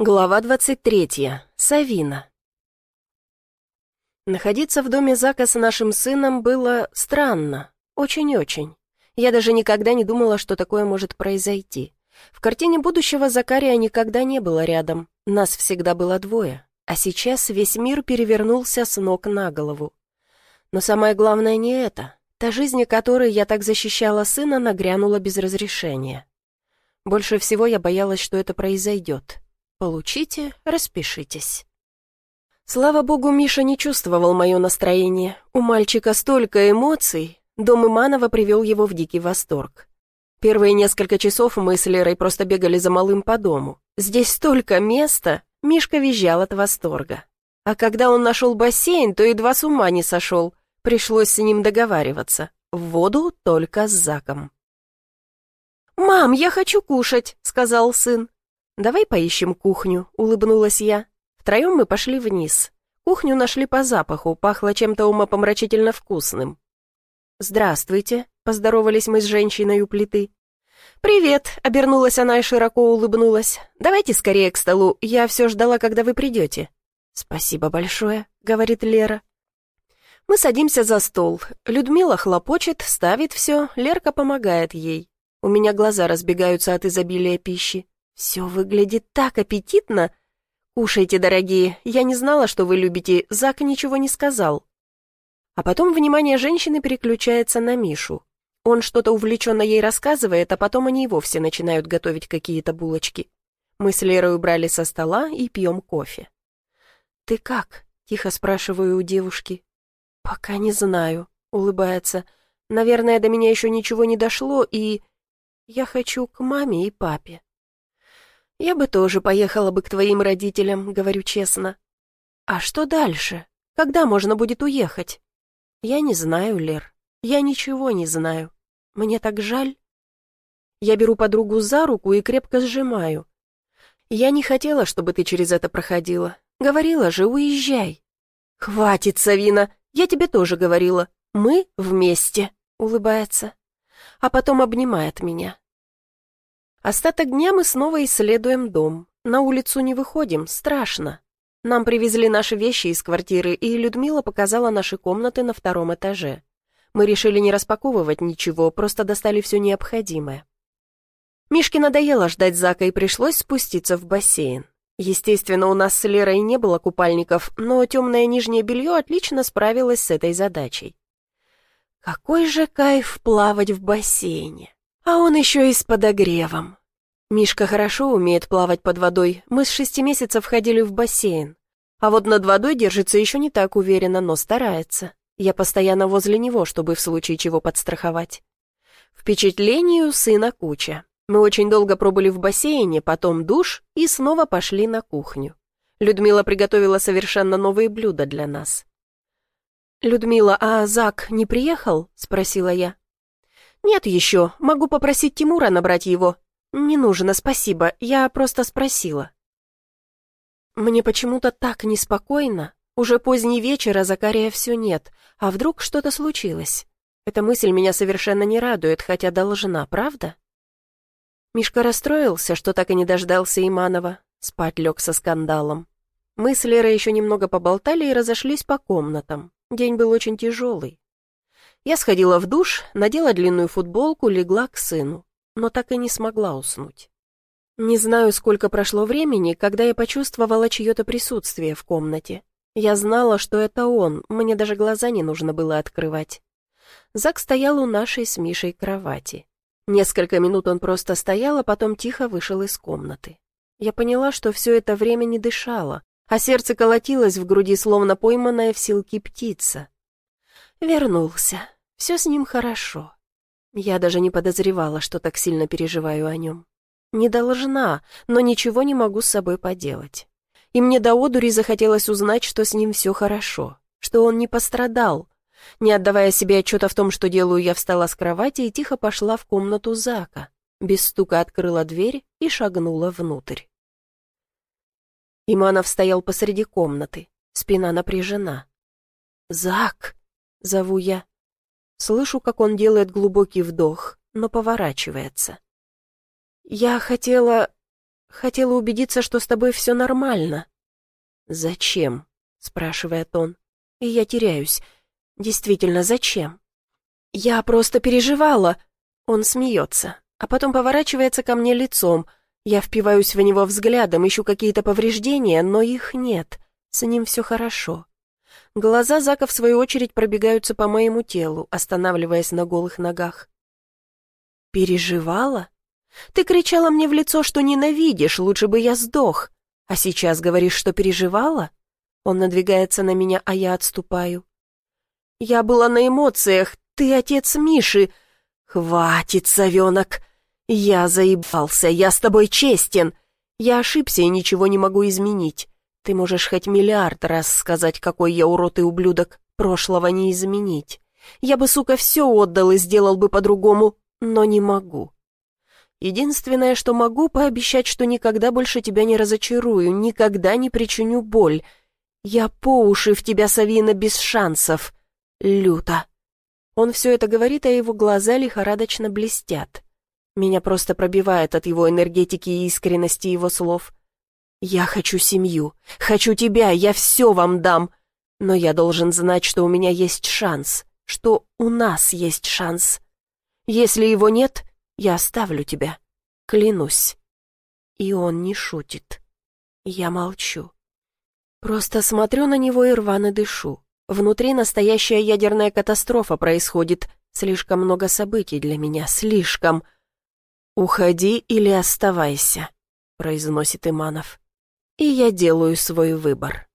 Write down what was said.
Глава 23. Савина. Находиться в доме Зака с нашим сыном было странно. Очень-очень. Я даже никогда не думала, что такое может произойти. В картине будущего Закария никогда не было рядом. Нас всегда было двое. А сейчас весь мир перевернулся с ног на голову. Но самое главное не это. Та жизнь, которой я так защищала сына, нагрянула без разрешения. Больше всего я боялась, что это произойдет. Получите, распишитесь. Слава богу, Миша не чувствовал мое настроение. У мальчика столько эмоций. Дом Иманова привел его в дикий восторг. Первые несколько часов мы с Лерой просто бегали за малым по дому. Здесь столько места, Мишка визжал от восторга. А когда он нашел бассейн, то едва с ума не сошел. Пришлось с ним договариваться. В воду только с Заком. «Мам, я хочу кушать», — сказал сын. «Давай поищем кухню», — улыбнулась я. Втроем мы пошли вниз. Кухню нашли по запаху, пахло чем-то умопомрачительно вкусным. «Здравствуйте», — поздоровались мы с женщиной у плиты. «Привет», — обернулась она и широко улыбнулась. «Давайте скорее к столу, я все ждала, когда вы придете». «Спасибо большое», — говорит Лера. Мы садимся за стол. Людмила хлопочет, ставит все, Лерка помогает ей. У меня глаза разбегаются от изобилия пищи. «Все выглядит так аппетитно!» «Кушайте, дорогие, я не знала, что вы любите, Зак ничего не сказал». А потом внимание женщины переключается на Мишу. Он что-то увлеченно ей рассказывает, а потом они и вовсе начинают готовить какие-то булочки. Мы с Лерой убрали со стола и пьем кофе. «Ты как?» — тихо спрашиваю у девушки. «Пока не знаю», — улыбается. «Наверное, до меня еще ничего не дошло, и... Я хочу к маме и папе». «Я бы тоже поехала бы к твоим родителям», — говорю честно. «А что дальше? Когда можно будет уехать?» «Я не знаю, Лер. Я ничего не знаю. Мне так жаль». Я беру подругу за руку и крепко сжимаю. «Я не хотела, чтобы ты через это проходила. Говорила же, уезжай». «Хватит, Савина, я тебе тоже говорила. Мы вместе», — улыбается. А потом обнимает меня. Остаток дня мы снова исследуем дом. На улицу не выходим, страшно. Нам привезли наши вещи из квартиры, и Людмила показала наши комнаты на втором этаже. Мы решили не распаковывать ничего, просто достали все необходимое. Мишке надоело ждать Зака, и пришлось спуститься в бассейн. Естественно, у нас с Лерой не было купальников, но темное нижнее белье отлично справилось с этой задачей. Какой же кайф плавать в бассейне! А он еще и с подогревом. Мишка хорошо умеет плавать под водой. Мы с шести месяцев ходили в бассейн. А вот над водой держится еще не так уверенно, но старается. Я постоянно возле него, чтобы в случае чего подстраховать. Впечатлений у сына куча. Мы очень долго пробыли в бассейне, потом душ и снова пошли на кухню. Людмила приготовила совершенно новые блюда для нас. «Людмила, а Зак не приехал?» — спросила я. «Нет еще. Могу попросить Тимура набрать его. «Не нужно, спасибо, я просто спросила». Мне почему-то так неспокойно. Уже поздний вечер, а Закария все нет. А вдруг что-то случилось? Эта мысль меня совершенно не радует, хотя должна, правда? Мишка расстроился, что так и не дождался Иманова. Спать лег со скандалом. Мы с Лерой еще немного поболтали и разошлись по комнатам. День был очень тяжелый. Я сходила в душ, надела длинную футболку, легла к сыну но так и не смогла уснуть. Не знаю, сколько прошло времени, когда я почувствовала чье-то присутствие в комнате. Я знала, что это он, мне даже глаза не нужно было открывать. Зак стоял у нашей с Мишей кровати. Несколько минут он просто стоял, а потом тихо вышел из комнаты. Я поняла, что все это время не дышала, а сердце колотилось в груди, словно пойманная в силке птица. Вернулся. Все с ним хорошо. Я даже не подозревала, что так сильно переживаю о нем. Не должна, но ничего не могу с собой поделать. И мне до одури захотелось узнать, что с ним все хорошо, что он не пострадал. Не отдавая себе отчета в том, что делаю, я встала с кровати и тихо пошла в комнату Зака. Без стука открыла дверь и шагнула внутрь. Иманов стоял посреди комнаты, спина напряжена. «Зак!» — зову я. Слышу, как он делает глубокий вдох, но поворачивается. «Я хотела... Хотела убедиться, что с тобой все нормально». «Зачем?» — спрашивает он. И я теряюсь. Действительно, зачем? «Я просто переживала». Он смеется, а потом поворачивается ко мне лицом. Я впиваюсь в него взглядом, ищу какие-то повреждения, но их нет. С ним все хорошо. Глаза Зака, в свою очередь, пробегаются по моему телу, останавливаясь на голых ногах. «Переживала? Ты кричала мне в лицо, что ненавидишь, лучше бы я сдох. А сейчас говоришь, что переживала?» Он надвигается на меня, а я отступаю. «Я была на эмоциях. Ты отец Миши. Хватит, совенок. Я заебался, я с тобой честен. Я ошибся и ничего не могу изменить. Ты можешь хоть миллиард раз сказать, какой я урод и ублюдок. Прошлого не изменить. Я бы, сука, все отдал и сделал бы по-другому, но не могу. Единственное, что могу, пообещать, что никогда больше тебя не разочарую, никогда не причиню боль. Я по уши в тебя, Савина, без шансов. Люто. Он все это говорит, а его глаза лихорадочно блестят. Меня просто пробивает от его энергетики и искренности его слов. «Я хочу семью, хочу тебя, я все вам дам, но я должен знать, что у меня есть шанс, что у нас есть шанс. Если его нет, я оставлю тебя, клянусь». И он не шутит. Я молчу. Просто смотрю на него и рвано дышу. Внутри настоящая ядерная катастрофа происходит. Слишком много событий для меня, слишком. «Уходи или оставайся», — произносит Иманов. И я делаю свой выбор.